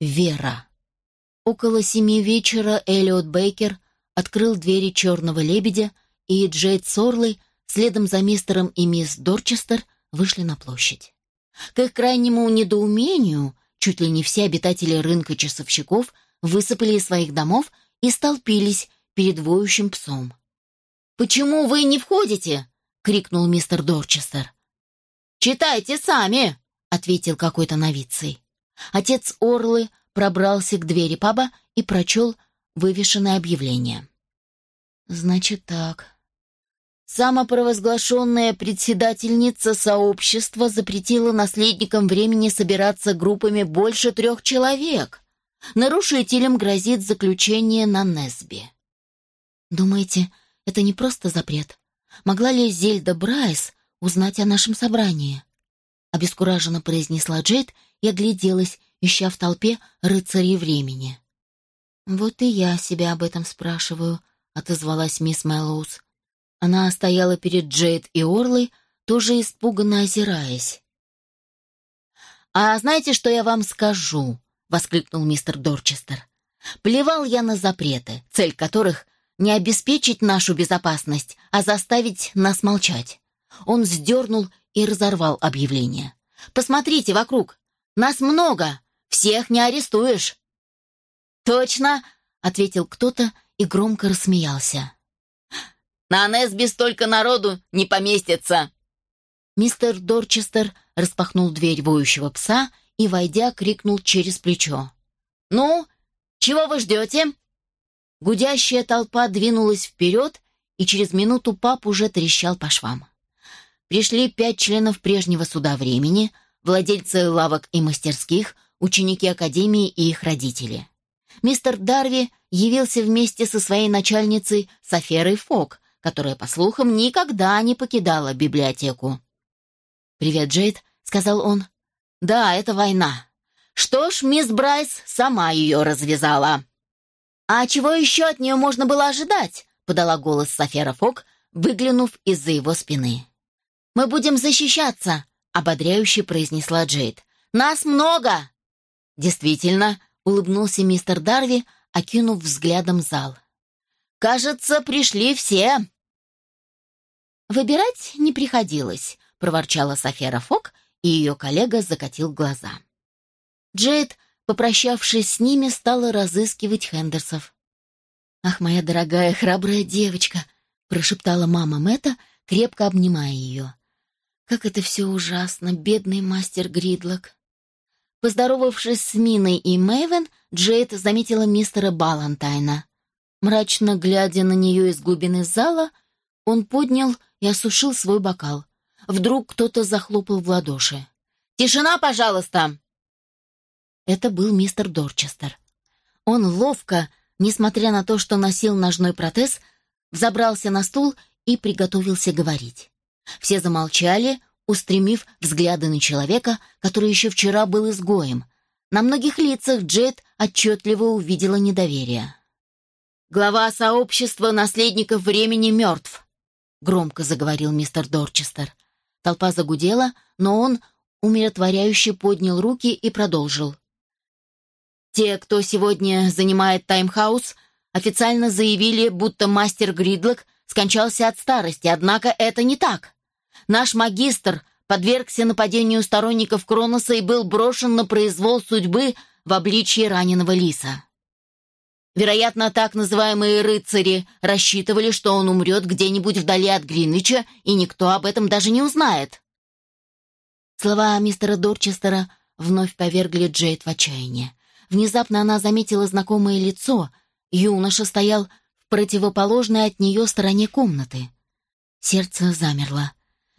Вера. Около семи вечера Эллиот Бейкер открыл двери «Черного лебедя», и Джейд Сорлey следом за мистером и мисс Дорчестер вышли на площадь. К их крайнему недоумению, чуть ли не все обитатели рынка часовщиков высыпали из своих домов и столпились перед воющим псом. «Почему вы не входите?» — крикнул мистер Дорчестер. «Читайте сами!» — ответил какой-то новицей. Отец Орлы пробрался к двери паба и прочел вывешенное объявление. «Значит так. Самопровозглашенная председательница сообщества запретила наследникам времени собираться группами больше трех человек. Нарушителям грозит заключение на Несби». «Думаете, это не просто запрет? Могла ли Зельда Брайс узнать о нашем собрании?» Обескураженно произнесла Джейд и огляделась, ища в толпе рыцарей времени. «Вот и я себя об этом спрашиваю», — отозвалась мисс Мэллоус. Она стояла перед Джейд и Орлой, тоже испуганно озираясь. «А знаете, что я вам скажу?» — воскликнул мистер Дорчестер. «Плевал я на запреты, цель которых — не обеспечить нашу безопасность, а заставить нас молчать». Он сдернул и разорвал объявление. «Посмотрите вокруг. Нас много. Всех не арестуешь». «Точно!» — ответил кто-то и громко рассмеялся. «На Несби столько народу не поместится!» Мистер Дорчестер распахнул дверь воющего пса и, войдя, крикнул через плечо. «Ну, чего вы ждете?» Гудящая толпа двинулась вперед, и через минуту пап уже трещал по швам. Пришли пять членов прежнего суда времени, владельцы лавок и мастерских, ученики академии и их родители. Мистер Дарви явился вместе со своей начальницей Соферой Фок, которая, по слухам, никогда не покидала библиотеку. «Привет, Джейд», — сказал он. «Да, это война. Что ж, мисс Брайс сама ее развязала». «А чего еще от нее можно было ожидать?» — подала голос Софера Фок, выглянув из-за его спины. «Мы будем защищаться», — ободряюще произнесла Джейд. «Нас много!» «Действительно», — улыбнулся мистер Дарви, окинув взглядом зал. «Кажется, пришли все». «Выбирать не приходилось», — проворчала Софера Фок, и ее коллега закатил глаза. Джейд, попрощавшись с ними, стала разыскивать Хендерсов. «Ах, моя дорогая храбрая девочка!» — прошептала мама Мэтта, крепко обнимая ее. Как это все ужасно, бедный мастер Гридлок. Поздоровавшись с Миной и Мэйвен, Джейд заметила мистера Балантайна. Мрачно глядя на нее из глубины зала, он поднял и осушил свой бокал. Вдруг кто-то захлопал в ладоши. «Тишина, пожалуйста!» Это был мистер Дорчестер. Он ловко, несмотря на то, что носил ножной протез, взобрался на стул и приготовился говорить. Все замолчали, устремив взгляды на человека, который еще вчера был изгоем. На многих лицах Джет отчетливо увидела недоверие. «Глава сообщества наследников времени мертв», — громко заговорил мистер Дорчестер. Толпа загудела, но он умиротворяюще поднял руки и продолжил. «Те, кто сегодня занимает таймхаус, официально заявили, будто мастер Гридлок скончался от старости, однако это не так. Наш магистр подвергся нападению сторонников Кроноса и был брошен на произвол судьбы в обличье раненого лиса. Вероятно, так называемые рыцари рассчитывали, что он умрет где-нибудь вдали от Гринвича, и никто об этом даже не узнает. Слова мистера Дорчестера вновь повергли Джейд в отчаяние. Внезапно она заметила знакомое лицо. Юноша стоял противоположной от нее стороне комнаты. Сердце замерло.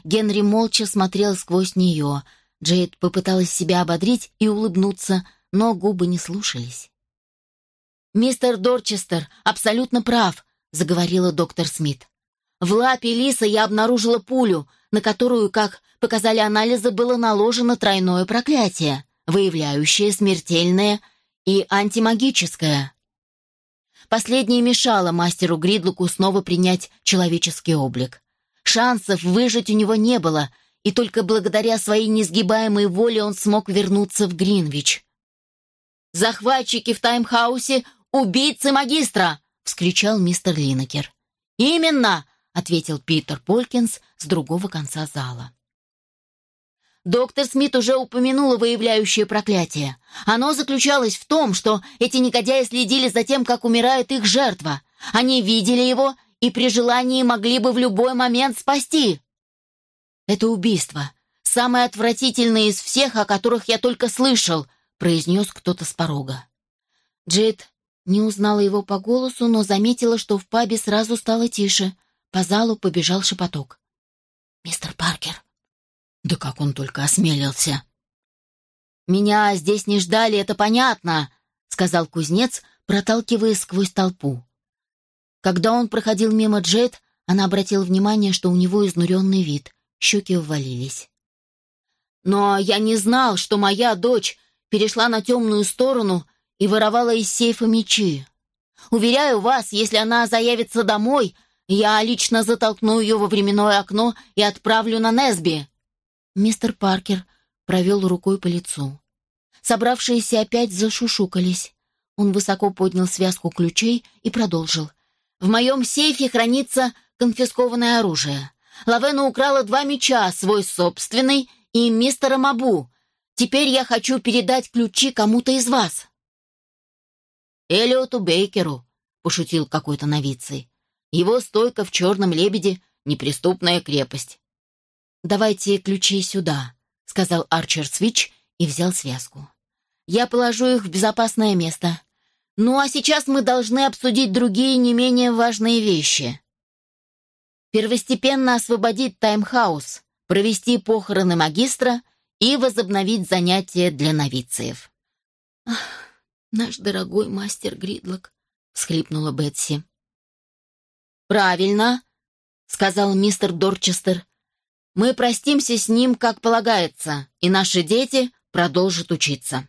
Генри молча смотрел сквозь нее. Джейд попыталась себя ободрить и улыбнуться, но губы не слушались. «Мистер Дорчестер абсолютно прав», — заговорила доктор Смит. «В лапе лиса я обнаружила пулю, на которую, как показали анализы, было наложено тройное проклятие, выявляющее смертельное и антимагическое. Последнее мешало мастеру Гридлуку снова принять человеческий облик. Шансов выжить у него не было, и только благодаря своей несгибаемой воле он смог вернуться в Гринвич. Захватчики в таймхаусе — убийцы магистра!» — вскричал мистер Линнекер. «Именно!» — ответил Питер Полкинс с другого конца зала. Доктор Смит уже упомянула выявляющее проклятие. Оно заключалось в том, что эти негодяи следили за тем, как умирает их жертва. Они видели его и при желании могли бы в любой момент спасти. Это убийство. Самое отвратительное из всех, о которых я только слышал, произнес кто-то с порога. Джейд не узнала его по голосу, но заметила, что в пабе сразу стало тише. По залу побежал шепоток. «Мистер Паркер!» Да как он только осмелился! «Меня здесь не ждали, это понятно», — сказал кузнец, проталкиваясь сквозь толпу. Когда он проходил мимо Джет, она обратила внимание, что у него изнуренный вид, щеки ввалились. «Но я не знал, что моя дочь перешла на темную сторону и воровала из сейфа мечи. Уверяю вас, если она заявится домой, я лично затолкну ее во временное окно и отправлю на Несби». Мистер Паркер провел рукой по лицу. Собравшиеся опять зашушукались. Он высоко поднял связку ключей и продолжил. «В моем сейфе хранится конфискованное оружие. Лавена украла два меча, свой собственный и мистера Мабу. Теперь я хочу передать ключи кому-то из вас». «Элиоту Бейкеру», — пошутил какой-то новицей. «Его стойка в черном лебеде — неприступная крепость. «Давайте ключи сюда», — сказал Арчер Свич и взял связку. «Я положу их в безопасное место. Ну а сейчас мы должны обсудить другие не менее важные вещи. Первостепенно освободить таймхаус, провести похороны магистра и возобновить занятия для новициев». «Ах, наш дорогой мастер Гридлок», — всхлипнула Бетси. «Правильно», — сказал мистер Дорчестер, мы простимся с ним, как полагается, и наши дети продолжат учиться.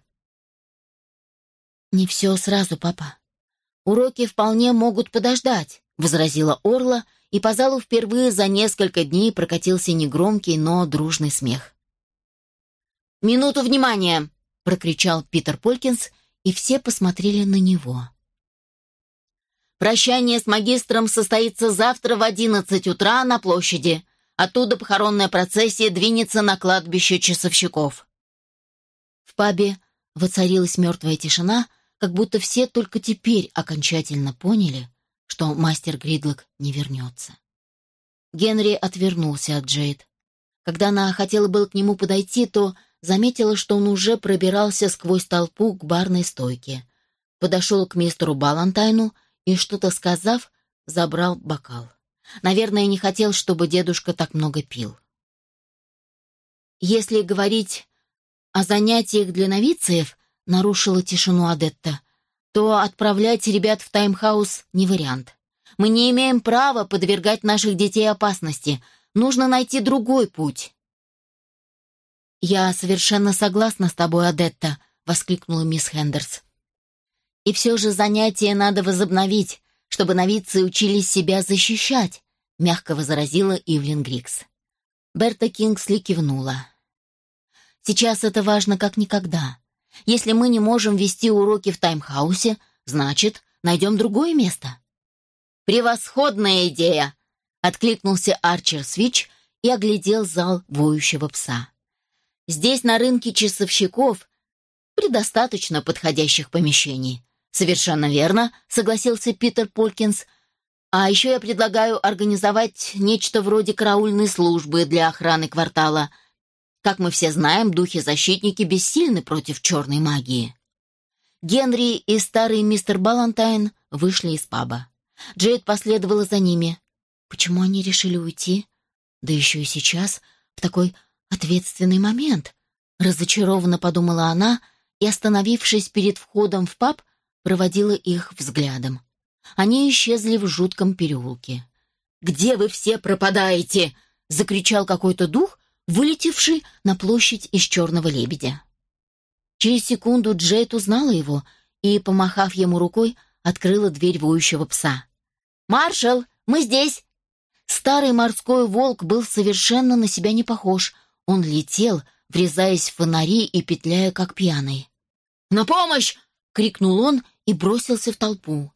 «Не все сразу, папа. Уроки вполне могут подождать», — возразила Орла, и по залу впервые за несколько дней прокатился негромкий, но дружный смех. «Минуту внимания!» — прокричал Питер Полькинс, и все посмотрели на него. «Прощание с магистром состоится завтра в одиннадцать утра на площади. Оттуда похоронная процессия двинется на кладбище часовщиков. В пабе воцарилась мертвая тишина, как будто все только теперь окончательно поняли, что мастер Гридлок не вернется. Генри отвернулся от Джейд. Когда она хотела было к нему подойти, то заметила, что он уже пробирался сквозь толпу к барной стойке. Подошел к мистеру Балантайну и, что-то сказав, забрал бокал. Наверное, не хотел, чтобы дедушка так много пил. Если говорить о занятиях для новициев, нарушила тишину Адетта, то отправлять ребят в таймхаус не вариант. Мы не имеем права подвергать наших детей опасности. Нужно найти другой путь. «Я совершенно согласна с тобой, Адетта», — воскликнула мисс Хендерс. «И все же занятия надо возобновить чтобы новицы учились себя защищать», — мягко возразила Ивлин Грикс. Берта Кингсли кивнула. «Сейчас это важно как никогда. Если мы не можем вести уроки в таймхаусе, значит, найдем другое место». «Превосходная идея!» — откликнулся Арчер Свич и оглядел зал воющего пса. «Здесь на рынке часовщиков предостаточно подходящих помещений. «Совершенно верно», — согласился Питер Полкинс. «А еще я предлагаю организовать нечто вроде караульной службы для охраны квартала. Как мы все знаем, духи-защитники бессильны против черной магии». Генри и старый мистер Балантайн вышли из паба. Джейд последовала за ними. Почему они решили уйти? Да еще и сейчас, в такой ответственный момент. Разочарованно подумала она и, остановившись перед входом в паб, проводила их взглядом. Они исчезли в жутком переулке. «Где вы все пропадаете?» — закричал какой-то дух, вылетевший на площадь из черного лебедя. Через секунду Джейд узнала его и, помахав ему рукой, открыла дверь воющего пса. «Маршал, мы здесь!» Старый морской волк был совершенно на себя не похож. Он летел, врезаясь в фонари и петляя, как пьяный. «На помощь! — крикнул он и бросился в толпу.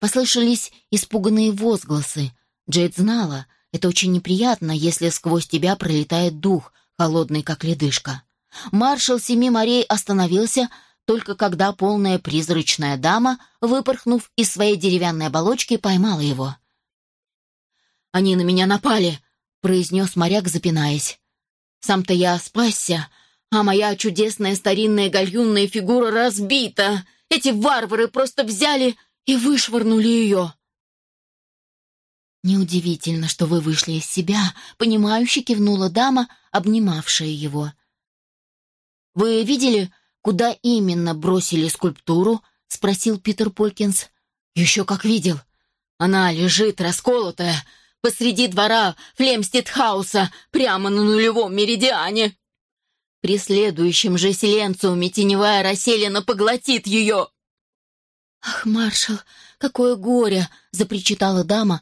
Послышались испуганные возгласы. Джейд знала, это очень неприятно, если сквозь тебя пролетает дух, холодный как ледышка. Маршал Семи морей остановился, только когда полная призрачная дама, выпорхнув из своей деревянной оболочки, поймала его. «Они на меня напали», — произнес моряк, запинаясь. «Сам-то я спасся, а моя чудесная старинная гальюнная фигура разбита. Эти варвары просто взяли и вышвырнули ее». «Неудивительно, что вы вышли из себя», — понимающе кивнула дама, обнимавшая его. «Вы видели, куда именно бросили скульптуру?» — спросил Питер Полькинс. «Еще как видел. Она лежит расколотая посреди двора Флемстедхауса, прямо на нулевом меридиане. При следующем же селенциуме теневая расселена поглотит ее». «Ах, маршал, какое горе!» — запричитала дама,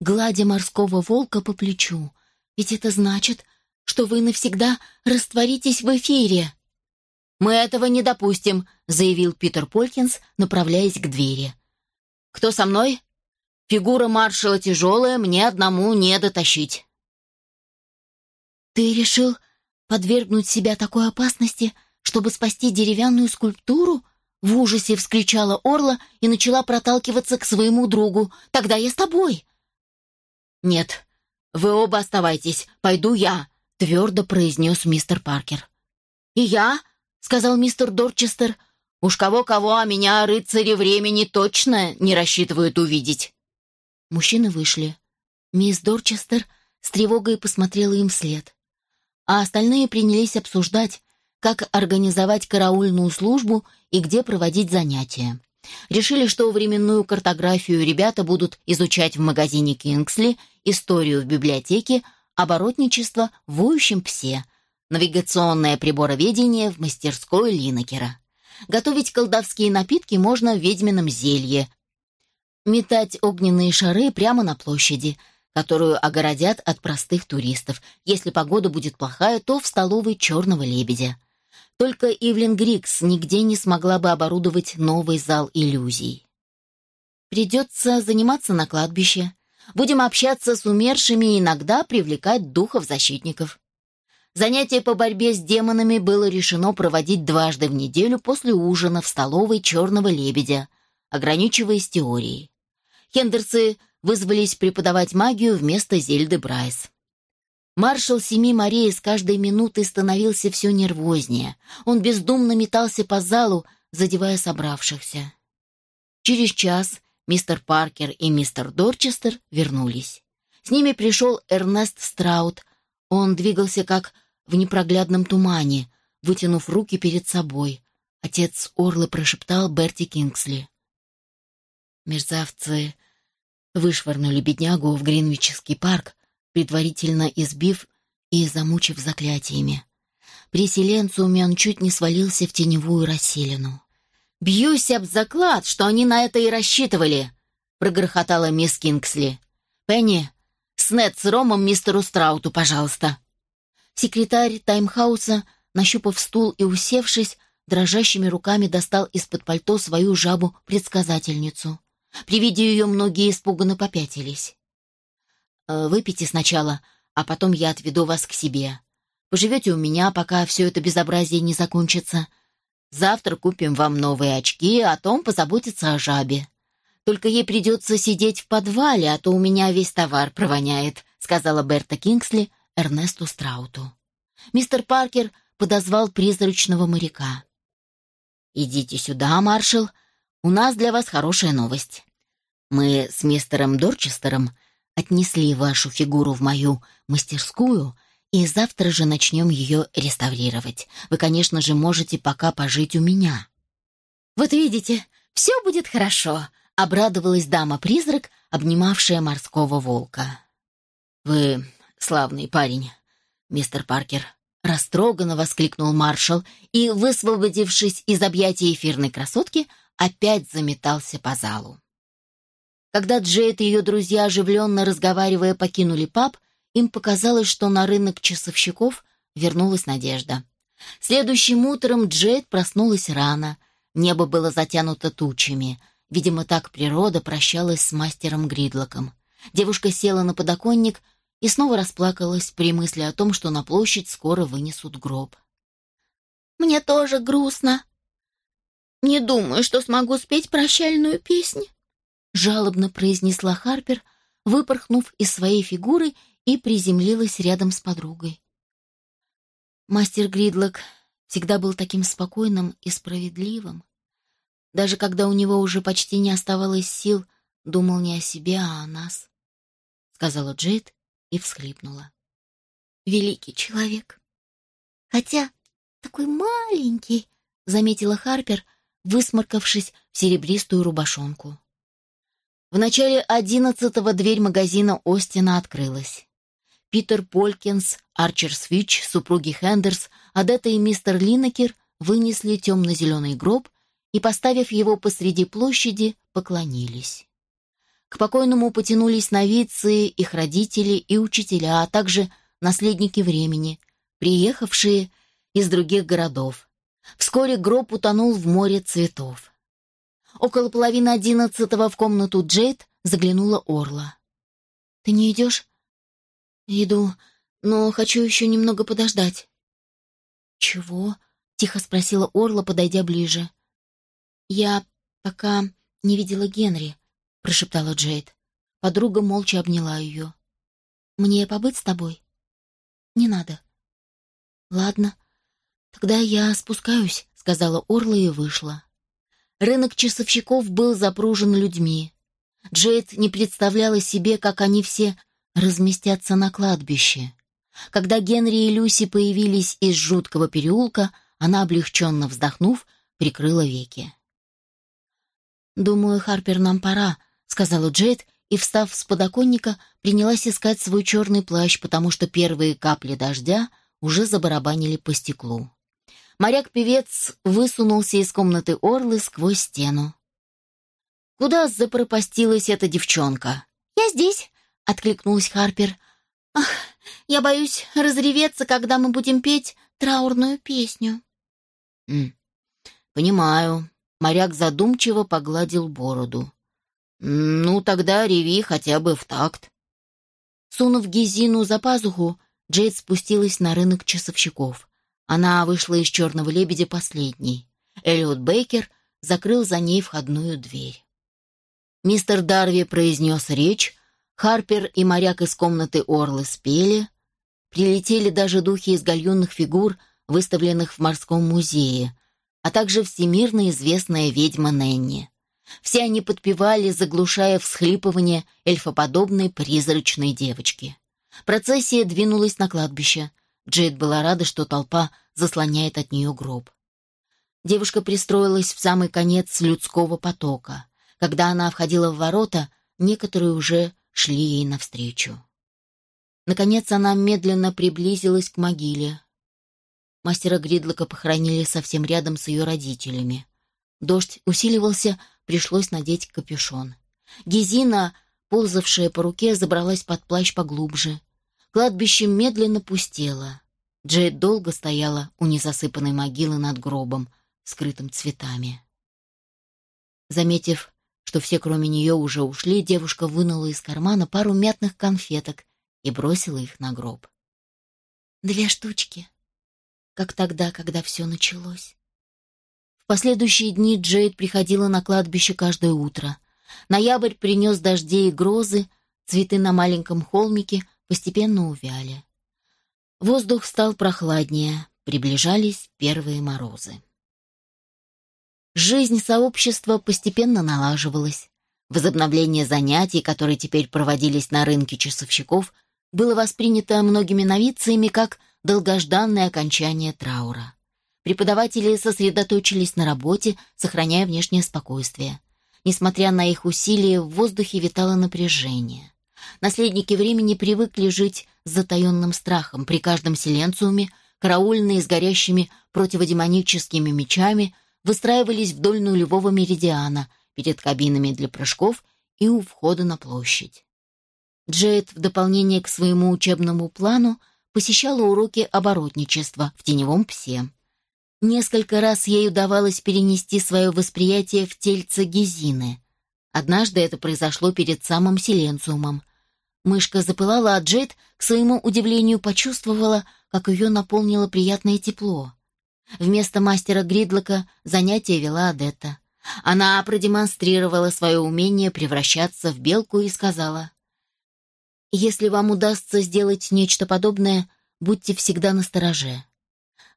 гладя морского волка по плечу. «Ведь это значит, что вы навсегда растворитесь в эфире». «Мы этого не допустим», — заявил Питер Полькинс, направляясь к двери. «Кто со мной? Фигура маршала тяжелая, мне одному не дотащить». «Ты решил подвергнуть себя такой опасности, чтобы спасти деревянную скульптуру?» В ужасе вскричала Орла и начала проталкиваться к своему другу. «Тогда я с тобой!» «Нет, вы оба оставайтесь, пойду я», — твердо произнес мистер Паркер. «И я?» — сказал мистер Дорчестер. «Уж кого-кого, а меня рыцари времени точно не рассчитывают увидеть». Мужчины вышли. Мисс Дорчестер с тревогой посмотрела им вслед. А остальные принялись обсуждать, как организовать караульную службу и где проводить занятия. Решили, что временную картографию ребята будут изучать в магазине Кингсли, историю в библиотеке, оборотничество в воющем псе, навигационное прибороведение в мастерской Линнекера. Готовить колдовские напитки можно в ведьмином зелье. Метать огненные шары прямо на площади, которую огородят от простых туристов. Если погода будет плохая, то в столовой «Черного лебедя». Только Ивлин Грикс нигде не смогла бы оборудовать новый зал иллюзий. Придется заниматься на кладбище. Будем общаться с умершими и иногда привлекать духов-защитников. Занятие по борьбе с демонами было решено проводить дважды в неделю после ужина в столовой «Черного лебедя», ограничиваясь теорией. Хендерсы вызвались преподавать магию вместо Зельды Брайс. Маршал Семи морей с каждой минутой становился все нервознее. Он бездумно метался по залу, задевая собравшихся. Через час мистер Паркер и мистер Дорчестер вернулись. С ними пришел Эрнест Страут. Он двигался как в непроглядном тумане, вытянув руки перед собой. Отец Орлы прошептал Берти Кингсли. Мерзавцы вышвырнули беднягу в Гринвичский парк, предварительно избив и замучив заклятиями. При Селенциуме он чуть не свалился в теневую расселину. «Бьюсь об заклад, что они на это и рассчитывали», — прогрохотала мисс Кингсли. «Пенни, снет с ромом мистеру Страуту, пожалуйста». Секретарь таймхауса, нащупав стул и усевшись, дрожащими руками достал из-под пальто свою жабу-предсказательницу. При виде ее многие испуганно попятились. Э, выпейте сначала, а потом я отведу вас к себе. Поживете у меня, пока все это безобразие не закончится. Завтра купим вам новые очки, а Том позаботится о жабе. Только ей придется сидеть в подвале, а то у меня весь товар провоняет», — сказала Берта Кингсли Эрнесту Страуту. Мистер Паркер подозвал призрачного моряка. «Идите сюда, маршал. У нас для вас хорошая новость. Мы с мистером Дорчестером отнесли вашу фигуру в мою мастерскую, и завтра же начнем ее реставрировать. Вы, конечно же, можете пока пожить у меня». «Вот видите, все будет хорошо», — обрадовалась дама-призрак, обнимавшая морского волка. «Вы славный парень, мистер Паркер», — растроганно воскликнул маршал и, высвободившись из объятий эфирной красотки, опять заметался по залу. Когда Джейд и ее друзья, оживленно разговаривая, покинули паб, им показалось, что на рынок часовщиков вернулась надежда. Следующим утром Джейд проснулась рано. Небо было затянуто тучами. Видимо, так природа прощалась с мастером Гридлоком. Девушка села на подоконник и снова расплакалась при мысли о том, что на площадь скоро вынесут гроб. «Мне тоже грустно. Не думаю, что смогу спеть прощальную песню», — жалобно произнесла Харпер, выпорхнув из своей фигуры и приземлилась рядом с подругой. Мастер Гридлок всегда был таким спокойным и справедливым. Даже когда у него уже почти не оставалось сил, думал не о себе, а о нас, — сказала Джейд и всхлипнула. Великий человек. Хотя такой маленький, — заметила Харпер, высморкавшись в серебристую рубашонку. В начале одиннадцатого дверь магазина Остина открылась. Питер Полькинс, Арчер Свич, супруги Хендерс, Адетта и мистер Линнекер вынесли темно-зеленый гроб и, поставив его посреди площади, поклонились. К покойному потянулись новицы, их родители и учителя, а также наследники времени, приехавшие из других городов. Вскоре гроб утонул в море цветов. Около половины одиннадцатого в комнату Джейд заглянула Орла. «Ты не идешь?» «Иду, но хочу еще немного подождать». «Чего?» — тихо спросила Орла, подойдя ближе. «Я пока не видела Генри», — прошептала Джейд. Подруга молча обняла ее. «Мне побыть с тобой?» «Не надо». «Ладно, тогда я спускаюсь», — сказала Орла и вышла. Рынок часовщиков был запружен людьми. Джейд не представляла себе, как они все разместятся на кладбище. Когда Генри и Люси появились из жуткого переулка, она, облегченно вздохнув, прикрыла веки. «Думаю, Харпер, нам пора», — сказала Джейд, и, встав с подоконника, принялась искать свой черный плащ, потому что первые капли дождя уже забарабанили по стеклу. Моряк-певец высунулся из комнаты Орлы сквозь стену. «Куда запропастилась эта девчонка?» «Я здесь», — откликнулась Харпер. «Ах, я боюсь разреветься, когда мы будем петь траурную песню». «М, «Понимаю». Моряк задумчиво погладил бороду. «Ну, тогда реви хотя бы в такт». Сунув Гизину за пазуху, Джейд спустилась на рынок часовщиков. Она вышла из «Черного лебедя» последней. Эллиот Бейкер закрыл за ней входную дверь. Мистер Дарви произнес речь, Харпер и моряк из комнаты Орлы спели, прилетели даже духи из гальюнных фигур, выставленных в морском музее, а также всемирно известная ведьма Ненни. Все они подпевали, заглушая всхлипывание эльфоподобной призрачной девочки. Процессия двинулась на кладбище. Джейд была рада, что толпа заслоняет от нее гроб. Девушка пристроилась в самый конец людского потока. Когда она входила в ворота, некоторые уже шли ей навстречу. Наконец она медленно приблизилась к могиле. Мастера Гридлока похоронили совсем рядом с ее родителями. Дождь усиливался, пришлось надеть капюшон. Гизина, ползавшая по руке, забралась под плащ поглубже. Кладбище медленно пустело. Джейд долго стояла у незасыпанной могилы над гробом, скрытым цветами. Заметив что все, кроме нее, уже ушли, девушка вынула из кармана пару мятных конфеток и бросила их на гроб. «Две штучки, как тогда, когда все началось». В последующие дни Джейд приходила на кладбище каждое утро. Ноябрь принес дожди и грозы, цветы на маленьком холмике постепенно увяли. Воздух стал прохладнее, приближались первые морозы. Жизнь сообщества постепенно налаживалась. Возобновление занятий, которые теперь проводились на рынке часовщиков, было воспринято многими новицами как долгожданное окончание траура. Преподаватели сосредоточились на работе, сохраняя внешнее спокойствие. Несмотря на их усилия, в воздухе витало напряжение. Наследники времени привыкли жить с затаенным страхом. При каждом селенциуме караульные с горящими противодемоническими мечами – выстраивались вдоль нулевого меридиана перед кабинами для прыжков и у входа на площадь. Джейд в дополнение к своему учебному плану посещала уроки оборотничества в теневом псе. Несколько раз ей удавалось перенести свое восприятие в тельце Гезины. Однажды это произошло перед самым Силенциумом. Мышка запылала, а Джейд, к своему удивлению, почувствовала, как ее наполнило приятное тепло. Вместо мастера Гридлока занятие вела Адетта. Она продемонстрировала свое умение превращаться в белку и сказала, «Если вам удастся сделать нечто подобное, будьте всегда настороже.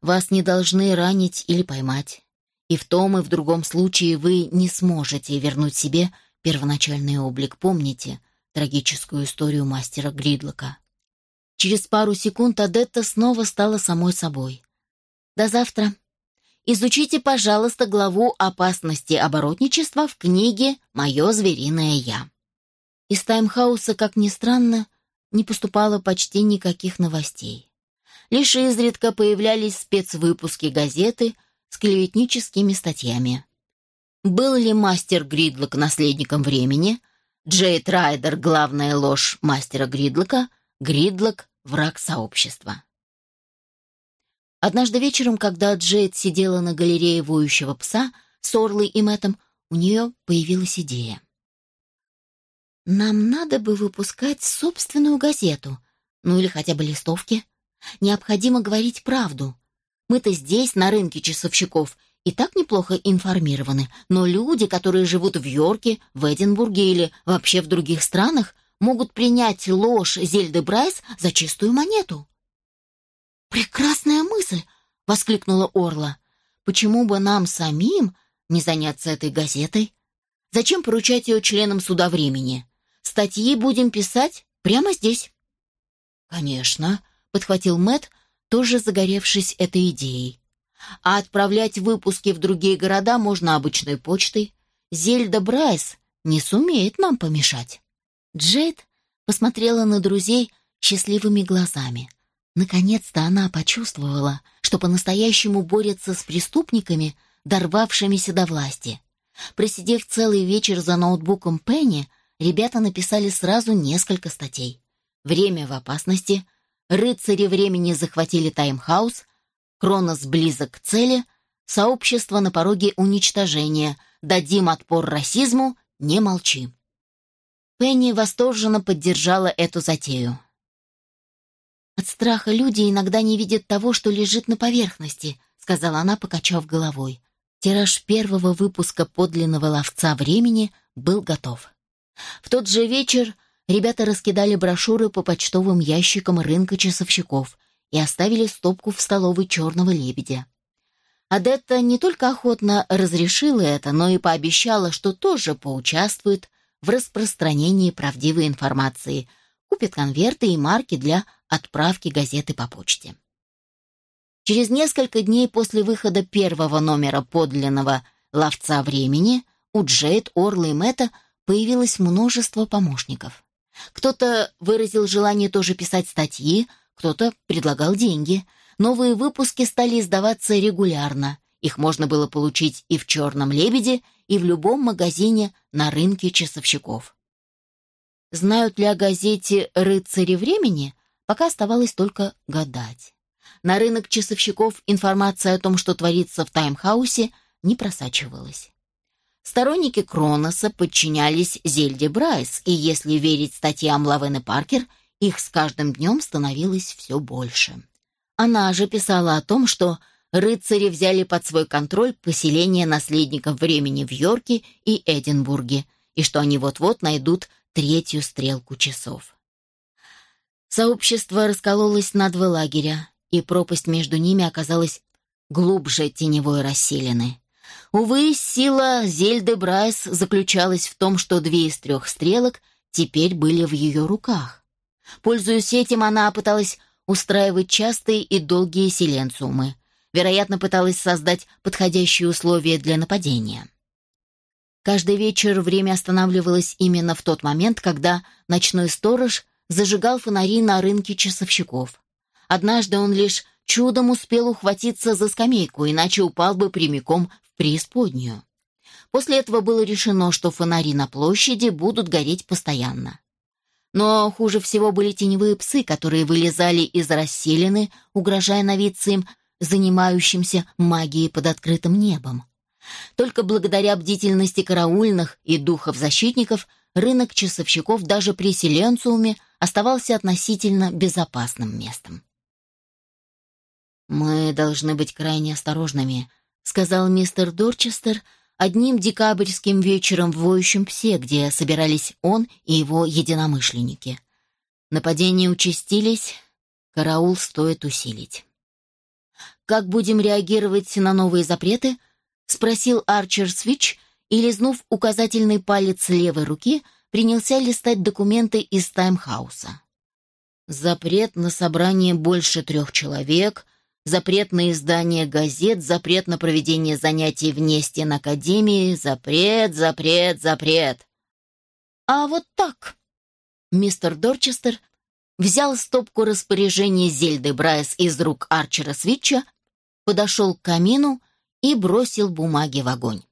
Вас не должны ранить или поймать. И в том и в другом случае вы не сможете вернуть себе первоначальный облик. Помните трагическую историю мастера Гридлока. Через пару секунд Адетта снова стала самой собой. «До завтра. Изучите, пожалуйста, главу «Опасности оборотничества» в книге «Мое звериное я». Из таймхауса, как ни странно, не поступало почти никаких новостей. Лишь изредка появлялись спецвыпуски газеты с клеветническими статьями. Был ли мастер Гридлок наследником времени? Джейд Райдер — главная ложь мастера Гридлока, Гридлок — враг сообщества. Однажды вечером, когда Джейд сидела на галерее воющего пса с Орлой и Мэттом, у нее появилась идея. «Нам надо бы выпускать собственную газету, ну или хотя бы листовки. Необходимо говорить правду. Мы-то здесь, на рынке часовщиков, и так неплохо информированы, но люди, которые живут в Йорке, в Эдинбурге или вообще в других странах, могут принять ложь Зельды Брайс за чистую монету. «Прекрасная мысль!» — воскликнула Орла. «Почему бы нам самим не заняться этой газетой? Зачем поручать ее членам суда времени? Статьи будем писать прямо здесь». «Конечно», подхватил Мэт, тоже загоревшись этой идеей. А отправлять выпуски в другие города можно обычной почтой. Зельда Брайс не сумеет нам помешать. Джейд посмотрела на друзей счастливыми глазами. Наконец-то она почувствовала, что по-настоящему борется с преступниками, дорвавшимися до власти. Просидев целый вечер за ноутбуком Пенни, ребята написали сразу несколько статей. «Время в опасности», Рыцари времени захватили таймхаус, Кронос близок к цели, сообщество на пороге уничтожения, дадим отпор расизму, не молчи. Пенни восторженно поддержала эту затею. «От страха люди иногда не видят того, что лежит на поверхности», сказала она, покачав головой. Тираж первого выпуска подлинного ловца времени был готов. В тот же вечер ребята раскидали брошюры по почтовым ящикам рынка часовщиков и оставили стопку в столовой «Черного лебедя». Адетта не только охотно разрешила это, но и пообещала, что тоже поучаствует в распространении правдивой информации, купит конверты и марки для отправки газеты по почте. Через несколько дней после выхода первого номера подлинного «Ловца времени» у Джейд, Орла и Мэтта появилось множество помощников. Кто-то выразил желание тоже писать статьи, кто-то предлагал деньги. Новые выпуски стали издаваться регулярно. Их можно было получить и в «Черном лебеде», и в любом магазине на рынке часовщиков. Знают ли о газете «Рыцари времени» пока оставалось только гадать. На рынок часовщиков информация о том, что творится в таймхаусе, не просачивалась. Сторонники Кроноса подчинялись Зельде Брайс, и если верить статьям Лавены Паркер, их с каждым днем становилось все больше. Она же писала о том, что рыцари взяли под свой контроль поселение наследников времени в Йорке и Эдинбурге, и что они вот-вот найдут третью стрелку часов. Сообщество раскололось на два лагеря, и пропасть между ними оказалась глубже теневой расселены. Увы, сила Зельды Брайс заключалась в том, что две из трех стрелок теперь были в ее руках. Пользуясь этим, она пыталась устраивать частые и долгие силенциумы. Вероятно, пыталась создать подходящие условия для нападения. Каждый вечер время останавливалось именно в тот момент, когда ночной сторож зажигал фонари на рынке часовщиков. Однажды он лишь чудом успел ухватиться за скамейку, иначе упал бы прямиком преисподнюю. После этого было решено, что фонари на площади будут гореть постоянно. Но хуже всего были теневые псы, которые вылезали из расселены, угрожая новицам, занимающимся магией под открытым небом. Только благодаря бдительности караульных и духов-защитников рынок часовщиков даже при Силенциуме оставался относительно безопасным местом. «Мы должны быть крайне осторожными», — сказал мистер Дорчестер одним декабрьским вечером в воющем псе, где собирались он и его единомышленники. Нападения участились, караул стоит усилить. «Как будем реагировать на новые запреты?» — спросил Арчер Свич и, лизнув указательный палец левой руки, принялся листать документы из таймхауса. «Запрет на собрание больше трех человек», запрет на издание газет, запрет на проведение занятий вне стен Академии, запрет, запрет, запрет. А вот так. Мистер Дорчестер взял стопку распоряжений Зельды Брайс из рук Арчера Свитча, подошел к камину и бросил бумаги в огонь.